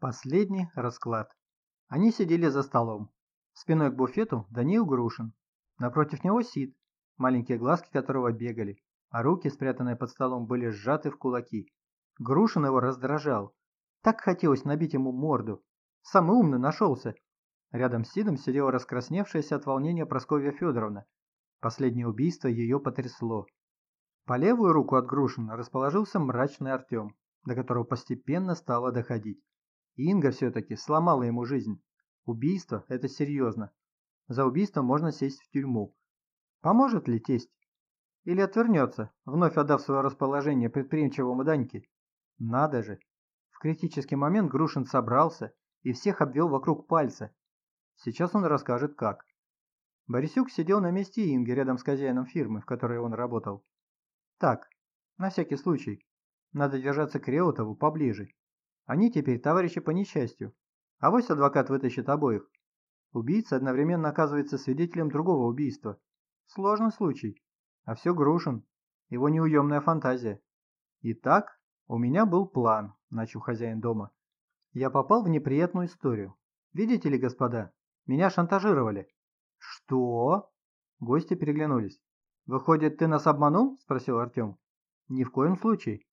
Последний расклад. Они сидели за столом. Спиной к буфету Даниил Грушин. Напротив него Сид, маленькие глазки которого бегали, а руки, спрятанные под столом, были сжаты в кулаки. Грушин его раздражал. Так хотелось набить ему морду. Самый умный нашелся. Рядом с Сидом сидела раскрасневшаяся от волнения Прасковья Федоровна. Последнее убийство ее потрясло. По левую руку от Грушина расположился мрачный Артем, до которого постепенно стало доходить. Инга все-таки сломала ему жизнь. Убийство – это серьезно. За убийство можно сесть в тюрьму. Поможет ли тесть? Или отвернется, вновь отдав свое расположение предприимчивому Даньке? Надо же! В критический момент Грушин собрался и всех обвел вокруг пальца. Сейчас он расскажет как. Борисюк сидел на месте Инги рядом с хозяином фирмы, в которой он работал. Так, на всякий случай. Надо держаться к Реутову поближе. Они теперь товарищи по несчастью. А вось адвокат вытащит обоих. Убийца одновременно оказывается свидетелем другого убийства. Сложный случай. А все Грушин. Его неуемная фантазия. Итак, у меня был план, начал хозяин дома. Я попал в неприятную историю. Видите ли, господа, меня шантажировали. Что? Гости переглянулись. Выходит, ты нас обманул? Спросил Артем. Ни в коем случае.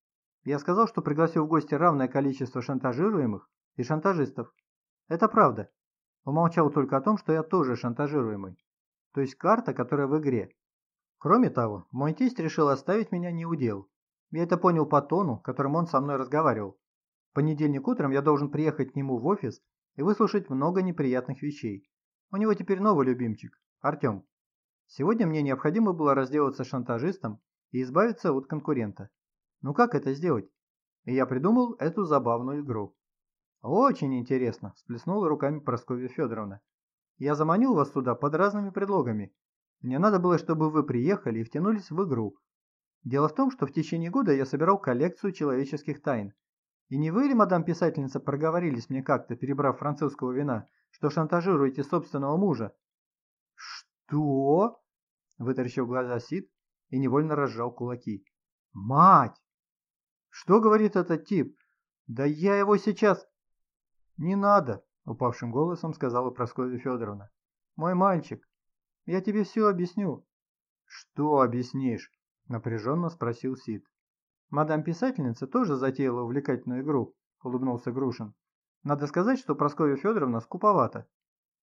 Я сказал, что пригласил в гости равное количество шантажируемых и шантажистов. Это правда. Умолчал только о том, что я тоже шантажируемый. То есть карта, которая в игре. Кроме того, мой тесть решил оставить меня не у дел. Я это понял по тону, которым он со мной разговаривал. В понедельник утром я должен приехать к нему в офис и выслушать много неприятных вещей. У него теперь новый любимчик – Артем. Сегодня мне необходимо было разделаться с шантажистом и избавиться от конкурента. Ну как это сделать? И я придумал эту забавную игру. Очень интересно, всплеснула руками Прасковья Федоровна. Я заманил вас сюда под разными предлогами. Мне надо было, чтобы вы приехали и втянулись в игру. Дело в том, что в течение года я собирал коллекцию человеческих тайн. И не вы ли, мадам писательница, проговорились мне как-то, перебрав французского вина, что шантажируете собственного мужа? Что? Вытаращил глаза Сид и невольно разжал кулаки. Мать! Что говорит этот тип? Да я его сейчас... Не надо, упавшим голосом сказала Прасковья Федоровна. Мой мальчик, я тебе все объясню. Что объяснишь? Напряженно спросил Сид. Мадам писательница тоже затеяла увлекательную игру, улыбнулся Грушин. Надо сказать, что Прасковья Федоровна скуповата.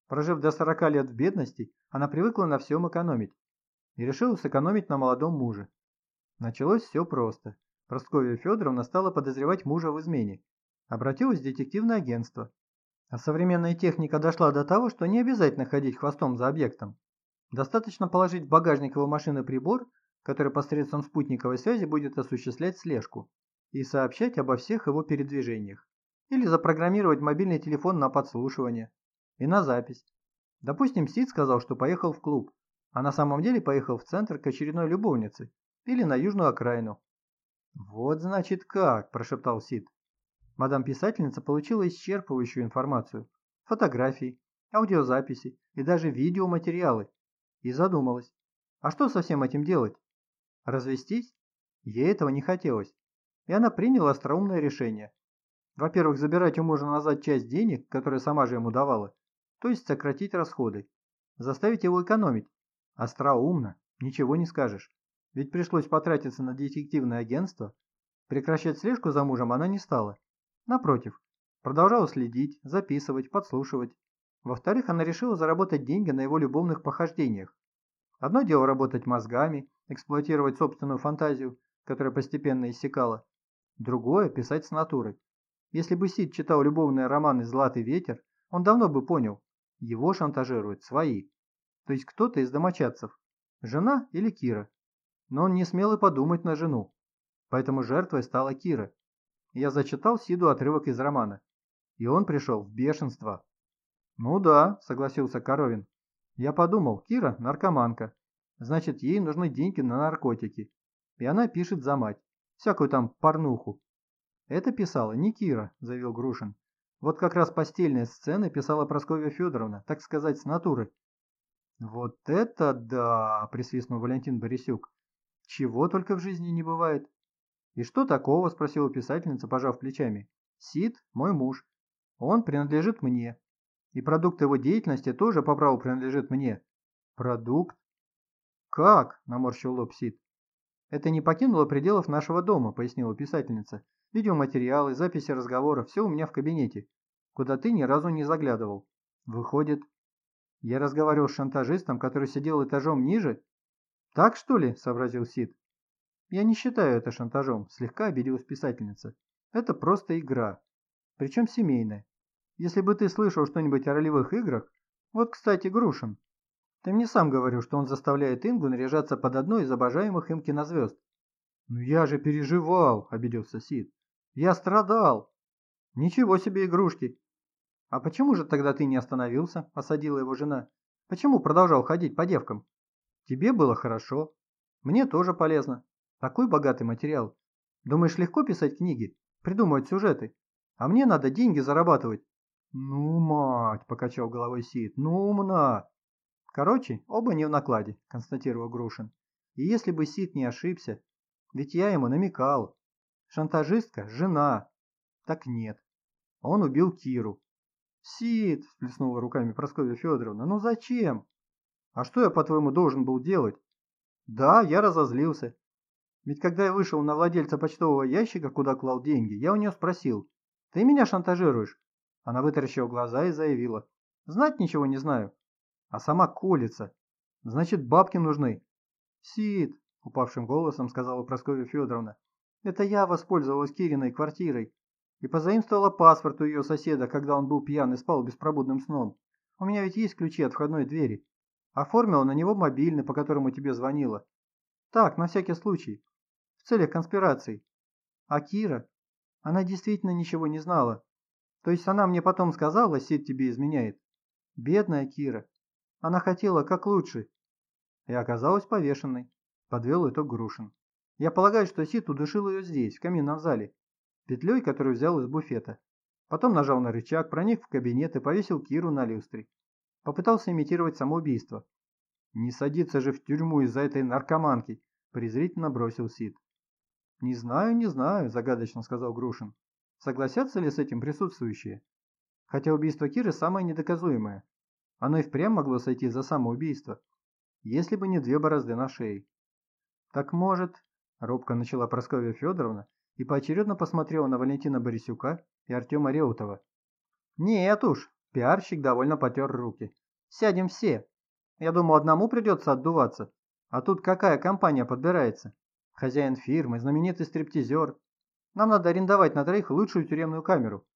Прожив до 40 лет в бедности, она привыкла на всем экономить. И решила сэкономить на молодом муже. Началось все просто. Прасковья Федоровна стала подозревать мужа в измене. Обратилась в детективное агентство. А современная техника дошла до того, что не обязательно ходить хвостом за объектом. Достаточно положить в багажник его машины прибор, который посредством спутниковой связи будет осуществлять слежку и сообщать обо всех его передвижениях. Или запрограммировать мобильный телефон на подслушивание и на запись. Допустим, Сид сказал, что поехал в клуб, а на самом деле поехал в центр к очередной любовнице или на южную окраину. «Вот значит как», – прошептал Сид. Мадам писательница получила исчерпывающую информацию, фотографии, аудиозаписи и даже видеоматериалы. И задумалась, а что со всем этим делать? Развестись? Ей этого не хотелось. И она приняла остроумное решение. Во-первых, забирать у мужа назад часть денег, которые сама же ему давала, то есть сократить расходы. Заставить его экономить. Остроумно, ничего не скажешь. Ведь пришлось потратиться на детективное агентство. Прекращать слежку за мужем она не стала. Напротив, продолжала следить, записывать, подслушивать. Во-вторых, она решила заработать деньги на его любовных похождениях. Одно дело работать мозгами, эксплуатировать собственную фантазию, которая постепенно иссякала. Другое – писать с натуры. Если бы Сид читал любовные романы «Златый ветер», он давно бы понял, его шантажируют свои. То есть кто-то из домочадцев. Жена или Кира но он не смел и подумать на жену. Поэтому жертвой стала Кира. Я зачитал Сиду отрывок из романа, и он пришел в бешенство. «Ну да», — согласился Коровин. «Я подумал, Кира – наркоманка. Значит, ей нужны деньги на наркотики. И она пишет за мать. Всякую там порнуху». «Это писала не Кира», – заявил Грушин. «Вот как раз постельные сцены писала Прасковья Федоровна, так сказать, с натуры». «Вот это да!» – присвистнул Валентин Борисюк. Чего только в жизни не бывает. И что такого, спросила писательница, пожав плечами. Сид – мой муж. Он принадлежит мне. И продукт его деятельности тоже по праву принадлежит мне. Продукт? Как? Наморщил лоб Сид. Это не покинуло пределов нашего дома, пояснила писательница. Видеоматериалы, записи разговоров, все у меня в кабинете, куда ты ни разу не заглядывал. Выходит, я разговаривал с шантажистом, который сидел этажом ниже? Так что ли, сообразил Сид. Я не считаю это шантажом, слегка обиделась писательница. Это просто игра. Причем семейная. Если бы ты слышал что-нибудь о ролевых играх... Вот, кстати, Грушин. Ты мне сам говорил, что он заставляет Ингу наряжаться под одной из обожаемых им кинозвезд. «Ну я же переживал», — обиделся Сид. «Я страдал». «Ничего себе игрушки». «А почему же тогда ты не остановился?» — осадила его жена. «Почему продолжал ходить по девкам?» «Тебе было хорошо. Мне тоже полезно. Такой богатый материал. Думаешь, легко писать книги, придумывать сюжеты? А мне надо деньги зарабатывать. Ну, мать, покачал головой Сид, ну умна. Короче, оба не в накладе, констатировал Грушин. И если бы Сид не ошибся, ведь я ему намекал. Шантажистка – жена. Так нет. Он убил Киру. Сид, всплеснула руками Прасковья Федоровна, ну зачем? А что я, по-твоему, должен был делать? Да, я разозлился. Ведь когда я вышел на владельца почтового ящика, куда клал деньги, я у нее спросил, «Ты меня шантажируешь?» Она вытаращила глаза и заявила, «Знать ничего не знаю». А сама колется. Значит, бабки нужны. «Сид», — упавшим голосом сказала Прасковья Федоровна, «это я воспользовалась Кириной квартирой и позаимствовала паспорт у ее соседа, когда он был пьян и спал беспробудным сном. У меня ведь есть ключи от входной двери. Оформила на него мобильный, по которому тебе звонила. Так, на всякий случай в целях конспирации. А Кира? Она действительно ничего не знала. То есть она мне потом сказала, Сид тебе изменяет. Бедная Кира. Она хотела как лучше. И оказалась повешенной. Подвел итог Грушин. Я полагаю, что Сид удушил ее здесь, в каминном зале. Петлей, которую взял из буфета. Потом нажал на рычаг, проник в кабинет и повесил Киру на люстре. Попытался имитировать самоубийство. Не садиться же в тюрьму из-за этой наркоманки, презрительно бросил Сид. «Не знаю, не знаю», – загадочно сказал Грушин. «Согласятся ли с этим присутствующие? Хотя убийство Киры самое недоказуемое. Оно и впрямь могло сойти за самоубийство, если бы не две борозды на шее». «Так может...» – робко начала Прасковья Федоровна и поочередно посмотрела на Валентина Борисюка и Артема Реутова. «Нет уж», – пиарщик довольно потер руки. «Сядем все. Я думал, одному придется отдуваться. А тут какая компания подбирается?» хозяин фирмы, знаменитый стриптизер. Нам надо арендовать на троих лучшую тюремную камеру.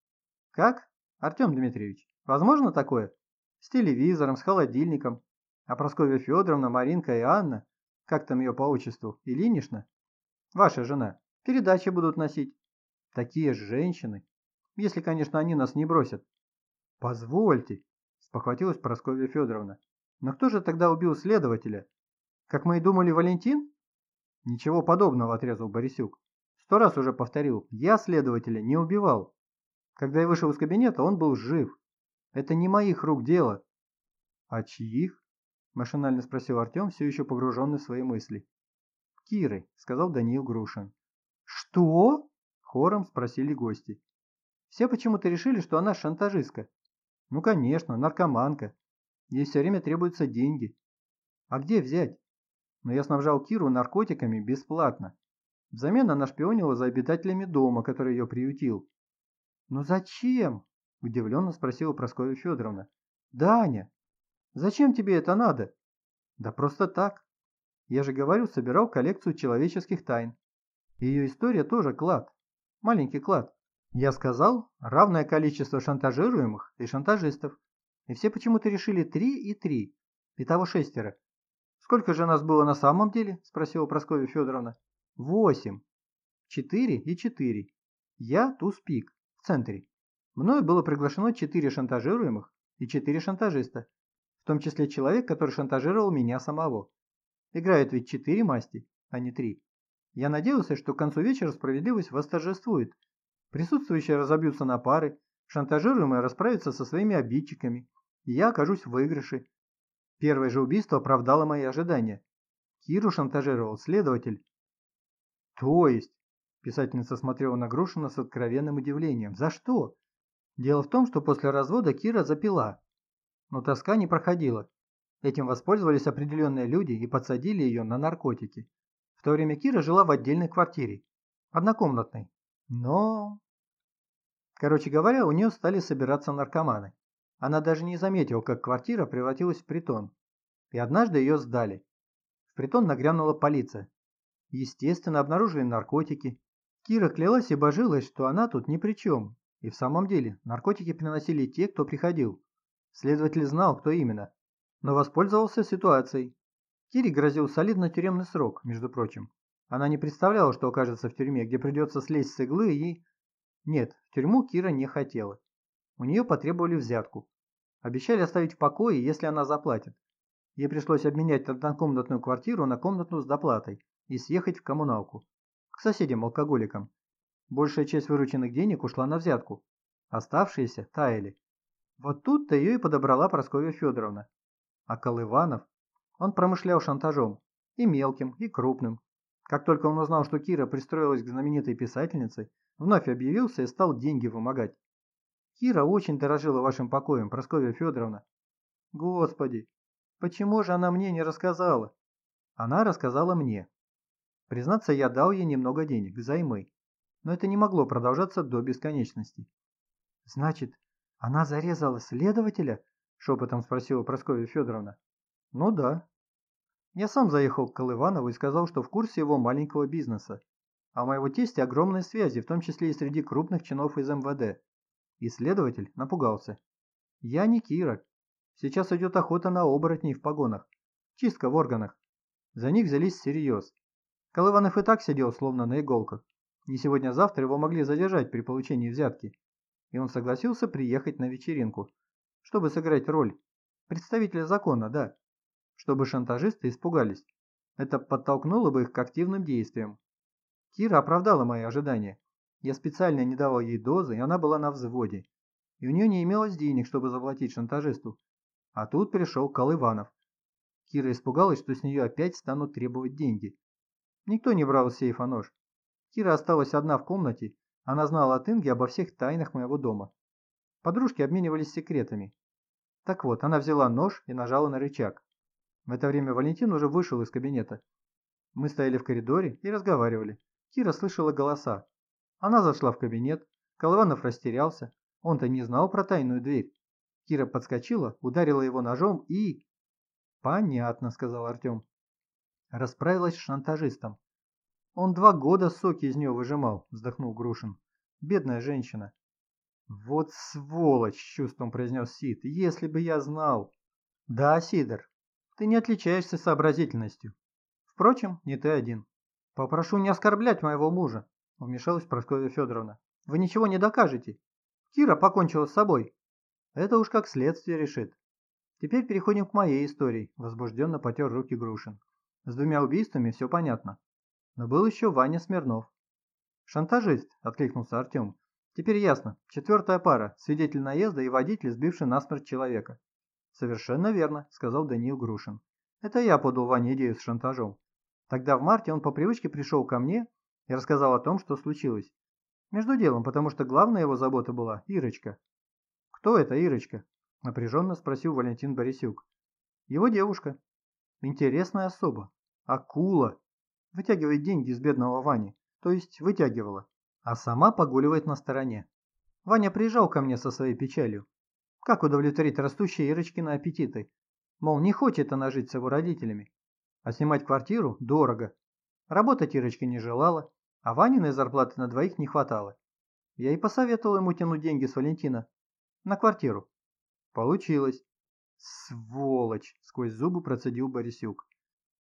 Как? Артем Дмитриевич, возможно такое? С телевизором, с холодильником. А Прасковья Федоровна, Маринка и Анна, как там ее по отчеству, Ильинична, ваша жена, передачи будут носить. Такие же женщины, если, конечно, они нас не бросят. Позвольте, спохватилась Прасковья Федоровна. Но кто же тогда убил следователя? Как мы и думали, Валентин? «Ничего подобного», – отрезал Борисюк. «Сто раз уже повторил, я следователя не убивал. Когда я вышел из кабинета, он был жив. Это не моих рук дело». «А чьих?» – машинально спросил Артем, все еще погруженный в свои мысли. «Киры», – сказал Даниил Грушин. «Что?» – хором спросили гости. Все почему-то решили, что она шантажистка. Ну, конечно, наркоманка. Ей все время требуются деньги. А где взять? но я снабжал Киру наркотиками бесплатно. Взамен она шпионила за обитателями дома, который ее приютил. «Но зачем?» – удивленно спросила Прасковья Федоровна. «Даня, зачем тебе это надо?» «Да просто так. Я же говорю, собирал коллекцию человеческих тайн. Ее история тоже клад. Маленький клад. Я сказал, равное количество шантажируемых и шантажистов. И все почему-то решили три и три. Итого шестеро. «Сколько же нас было на самом деле?» – спросила Прасковья Федоровна. «Восемь. Четыре и четыре. Я туз-пик, в центре. Мною было приглашено четыре шантажируемых и четыре шантажиста, в том числе человек, который шантажировал меня самого. Играют ведь четыре масти, а не три. Я надеялся, что к концу вечера справедливость восторжествует. Присутствующие разобьются на пары, шантажируемые расправятся со своими обидчиками, и я окажусь в выигрыше, Первое же убийство оправдало мои ожидания. Киру шантажировал следователь. То есть, писательница смотрела на Грушина с откровенным удивлением. За что? Дело в том, что после развода Кира запила, но тоска не проходила. Этим воспользовались определенные люди и подсадили ее на наркотики. В то время Кира жила в отдельной квартире, однокомнатной. Но... Короче говоря, у нее стали собираться наркоманы. Она даже не заметила, как квартира превратилась в притон. И однажды ее сдали. В притон нагрянула полиция. Естественно, обнаружили наркотики. Кира клялась и божилась, что она тут ни при чем. И в самом деле, наркотики приносили те, кто приходил. Следователь знал, кто именно. Но воспользовался ситуацией. Кире грозил солидный тюремный срок, между прочим. Она не представляла, что окажется в тюрьме, где придется слезть с иглы и... Нет, в тюрьму Кира не хотела. У нее потребовали взятку. Обещали оставить в покое, если она заплатит. Ей пришлось обменять однокомнатную квартиру на комнатную с доплатой и съехать в коммуналку. К соседям-алкоголикам. Большая часть вырученных денег ушла на взятку. Оставшиеся таяли. Вот тут-то ее и подобрала Прасковья Федоровна. А Колыванов, он промышлял шантажом. И мелким, и крупным. Как только он узнал, что Кира пристроилась к знаменитой писательнице, вновь объявился и стал деньги вымогать. Кира очень дорожила вашим покоем, Прасковья Федоровна. Господи, почему же она мне не рассказала? Она рассказала мне. Признаться, я дал ей немного денег, займы. Но это не могло продолжаться до бесконечности. Значит, она зарезала следователя? Шепотом спросила Прасковья Федоровна. Ну да. Я сам заехал к Колыванову и сказал, что в курсе его маленького бизнеса. А у моего тестя огромные связи, в том числе и среди крупных чинов из МВД. Исследователь напугался. Я не Кира. Сейчас идет охота на оборотней в погонах. Чистка в органах. За них взялись всерьез. Колыванов и так сидел, словно на иголках. Не сегодня-завтра его могли задержать при получении взятки. И он согласился приехать на вечеринку, чтобы сыграть роль. Представителя закона, да. Чтобы шантажисты испугались. Это подтолкнуло бы их к активным действиям. Кира оправдала мои ожидания. Я специально не давал ей дозы, и она была на взводе. И у нее не имелось денег, чтобы заплатить шантажисту. А тут пришел Колыванов. Кира испугалась, что с нее опять станут требовать деньги. Никто не брал из сейфа нож. Кира осталась одна в комнате, она знала от Инги обо всех тайнах моего дома. Подружки обменивались секретами. Так вот, она взяла нож и нажала на рычаг. В это время Валентин уже вышел из кабинета. Мы стояли в коридоре и разговаривали. Кира слышала голоса. Она зашла в кабинет, Колыванов растерялся, он-то не знал про тайную дверь. Кира подскочила, ударила его ножом и... «Понятно», — сказал Артем. Расправилась с шантажистом. «Он два года соки из нее выжимал», — вздохнул Грушин. «Бедная женщина». «Вот сволочь!» — чувством произнес Сид. «Если бы я знал!» «Да, Сидор, ты не отличаешься сообразительностью. Впрочем, не ты один. Попрошу не оскорблять моего мужа. – вмешалась Прасковья Федоровна. «Вы ничего не докажете. Кира покончила с собой. Это уж как следствие решит. Теперь переходим к моей истории», – возбужденно потер руки Грушин. «С двумя убийствами все понятно. Но был еще Ваня Смирнов». «Шантажист», – откликнулся Артем. «Теперь ясно. Четвертая пара. Свидетель наезда и водитель, сбивший насмерть человека». «Совершенно верно», – сказал Даниил Грушин. «Это я подал Ване идею с шантажом. Тогда в марте он по привычке пришел ко мне и рассказал о том, что случилось. Между делом, потому что главная его забота была Ирочка. «Кто это Ирочка?» – напряженно спросил Валентин Борисюк. «Его девушка. Интересная особа. Акула. Вытягивает деньги из бедного Вани. То есть вытягивала. А сама погуливает на стороне. Ваня приезжал ко мне со своей печалью. Как удовлетворить растущие Ирочкины аппетиты? Мол, не хочет она жить с его родителями. А снимать квартиру дорого. Работать Ирочка не желала, а Ваниной зарплаты на двоих не хватало. Я и посоветовал ему тянуть деньги с Валентина. На квартиру. Получилось. Сволочь, сквозь зубы процедил Борисюк.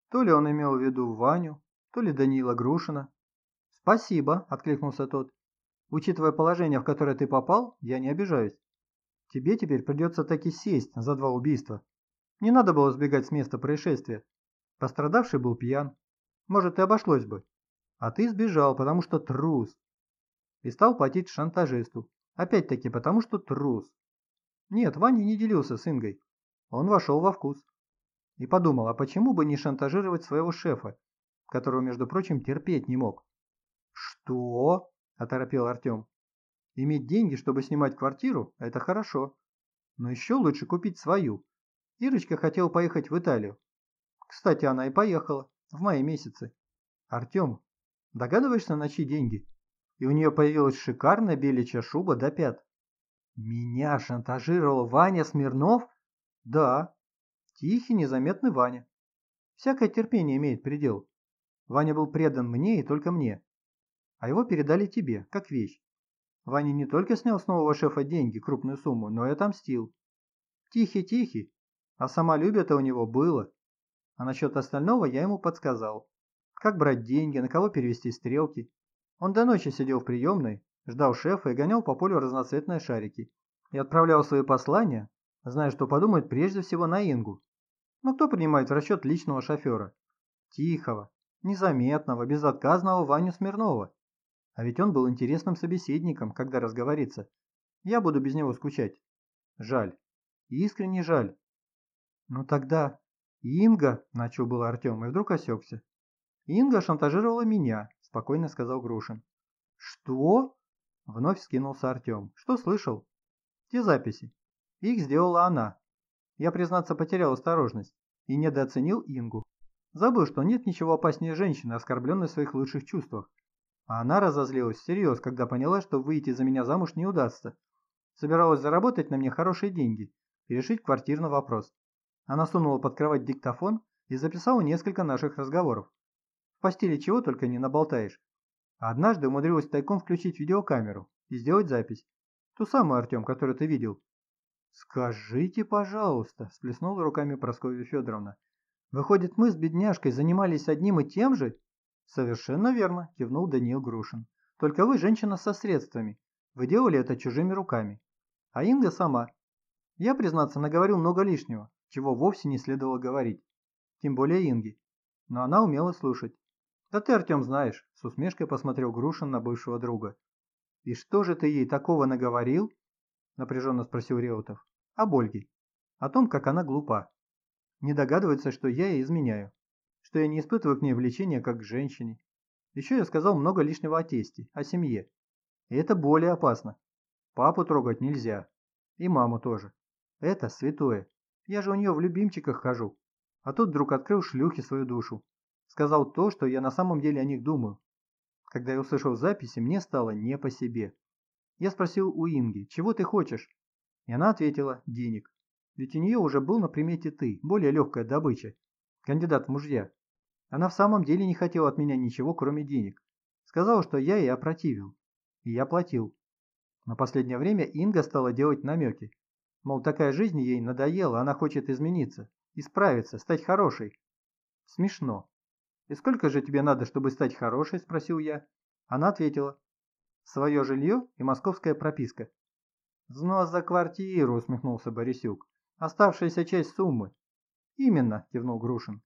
То ли он имел в виду Ваню, то ли Даниила Грушина. Спасибо, откликнулся тот. Учитывая положение, в которое ты попал, я не обижаюсь. Тебе теперь придется таки сесть за два убийства. Не надо было сбегать с места происшествия. Пострадавший был пьян. Может, и обошлось бы. А ты сбежал, потому что трус. И стал платить шантажисту. Опять-таки, потому что трус. Нет, Ваня не делился с Ингой. Он вошел во вкус. И подумал, а почему бы не шантажировать своего шефа, которого, между прочим, терпеть не мог. «Что?» – оторопел Артем. Иметь деньги, чтобы снимать квартиру – это хорошо. Но еще лучше купить свою. Ирочка хотела поехать в Италию. Кстати, она и поехала. В мае месяце. Артем, догадываешься, на чьи деньги? И у нее появилась шикарная беличья шуба до пят. Меня шантажировал Ваня Смирнов? Да. Тихий, незаметный Ваня. Всякое терпение имеет предел. Ваня был предан мне и только мне. А его передали тебе, как вещь. Ваня не только снял с нового шефа деньги, крупную сумму, но и отомстил. Тихий-тихий, а самолюбие-то у него было. А насчет остального я ему подсказал. Как брать деньги, на кого перевести стрелки. Он до ночи сидел в приемной, ждал шефа и гонял по полю разноцветные шарики. И отправлял свои послания, зная, что подумает прежде всего на Ингу. Но кто принимает в расчет личного шофера? Тихого, незаметного, безотказного Ваню Смирнова. А ведь он был интересным собеседником, когда разговорится. Я буду без него скучать. Жаль. Искренне жаль. Ну тогда... Инга, начал был Артем, и вдруг осекся. Инга шантажировала меня, спокойно сказал Грушин. Что? Вновь скинулся Артем. Что слышал? Те записи. Их сделала она. Я, признаться, потерял осторожность и недооценил Ингу. Забыл, что нет ничего опаснее женщины, оскорбленной в своих лучших чувствах. А она разозлилась всерьез, когда поняла, что выйти за меня замуж не удастся. Собиралась заработать на мне хорошие деньги и решить квартирный вопрос. Она сунула под кровать диктофон и записала несколько наших разговоров. В постели чего только не наболтаешь. А однажды умудрилась тайком включить видеокамеру и сделать запись. Ту самую, Артем, которую ты видел. «Скажите, пожалуйста», – сплеснула руками Прасковья Федоровна. «Выходит, мы с бедняжкой занимались одним и тем же?» «Совершенно верно», – кивнул Даниил Грушин. «Только вы женщина со средствами. Вы делали это чужими руками. А Инга сама. Я, признаться, наговорил много лишнего, чего вовсе не следовало говорить. Тем более Инги. Но она умела слушать. «Да ты, Артем, знаешь», – с усмешкой посмотрел Грушин на бывшего друга. «И что же ты ей такого наговорил?» – напряженно спросил Реутов. «Об Ольге. О том, как она глупа. Не догадывается, что я ей изменяю что я не испытываю к ней влечения как к женщине. Еще я сказал много лишнего о тесте, о семье. И это более опасно. Папу трогать нельзя. И маму тоже. Это святое. Я же у нее в любимчиках хожу. А тут вдруг открыл шлюхи свою душу. Сказал то, что я на самом деле о них думаю. Когда я услышал записи, мне стало не по себе. Я спросил у Инги, чего ты хочешь? И она ответила, денег. Ведь у нее уже был на примете ты, более легкая добыча кандидат в мужья. Она в самом деле не хотела от меня ничего, кроме денег. Сказала, что я ей опротивил. И я платил. На последнее время Инга стала делать намеки. Мол, такая жизнь ей надоела, она хочет измениться, исправиться, стать хорошей. Смешно. «И сколько же тебе надо, чтобы стать хорошей?» – спросил я. Она ответила. «Свое жилье и московская прописка». «Взнос за квартиру», – усмехнулся Борисюк. «Оставшаяся часть суммы. «Именно», – кивнул Грушин.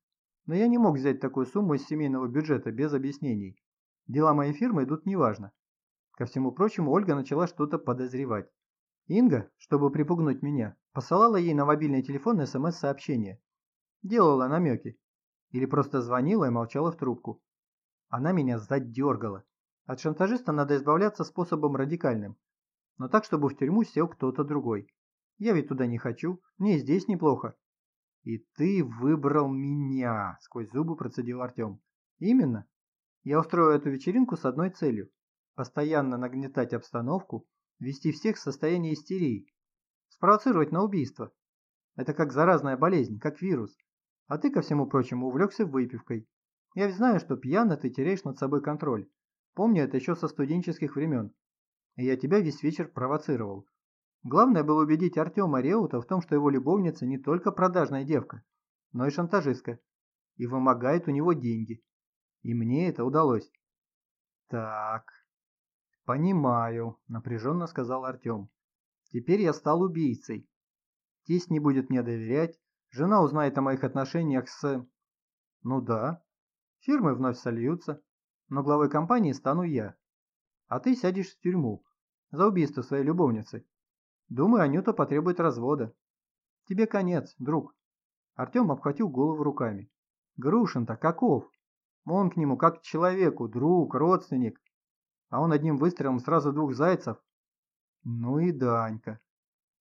«Но я не мог взять такую сумму из семейного бюджета без объяснений. Дела моей фирмы идут неважно». Ко всему прочему, Ольга начала что-то подозревать. Инга, чтобы припугнуть меня, посылала ей на мобильный телефон СМС-сообщение. Делала намеки. Или просто звонила и молчала в трубку. Она меня задергала. От шантажиста надо избавляться способом радикальным. Но так, чтобы в тюрьму сел кто-то другой. Я ведь туда не хочу, мне здесь неплохо. «И ты выбрал меня!» – сквозь зубы процедил Артем. «Именно. Я устрою эту вечеринку с одной целью – постоянно нагнетать обстановку, ввести всех в состояние истерии, спровоцировать на убийство. Это как заразная болезнь, как вирус. А ты, ко всему прочему, увлекся выпивкой. Я ведь знаю, что пьяно ты теряешь над собой контроль. Помню это еще со студенческих времен. И я тебя весь вечер провоцировал. Главное было убедить Артема Реута в том, что его любовница не только продажная девка, но и шантажистка, и вымогает у него деньги. И мне это удалось. Так, понимаю, напряженно сказал Артем. Теперь я стал убийцей. Тесть не будет мне доверять, жена узнает о моих отношениях с... Ну да, фирмы вновь сольются, но главой компании стану я. А ты сядешь в тюрьму за убийство своей любовницы. Думаю, Анюта потребует развода. Тебе конец, друг. Артем обхватил голову руками. Грушин-то каков? Он к нему как к человеку, друг, родственник. А он одним выстрелом сразу двух зайцев. Ну и Данька.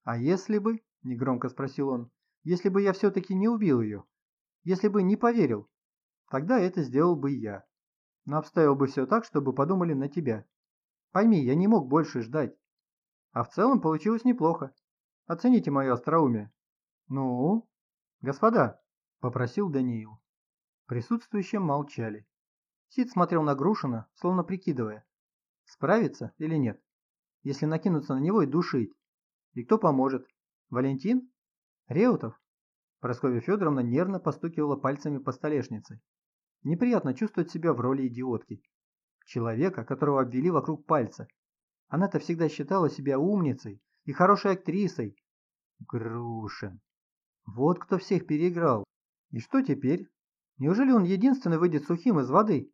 А если бы, негромко спросил он, если бы я все-таки не убил ее? Если бы не поверил? Тогда это сделал бы я. Но обставил бы все так, чтобы подумали на тебя. Пойми, я не мог больше ждать. А в целом получилось неплохо. Оцените мое остроумие. Ну, господа, попросил Даниил. Присутствующие молчали. Сид смотрел на Грушина, словно прикидывая, справится или нет, если накинуться на него и душить. И кто поможет? Валентин? Реутов? Прасковья Федоровна нервно постукивала пальцами по столешнице. Неприятно чувствовать себя в роли идиотки. Человека, которого обвели вокруг пальца. Она-то всегда считала себя умницей и хорошей актрисой. Грушин. Вот кто всех переиграл. И что теперь? Неужели он единственный выйдет сухим из воды?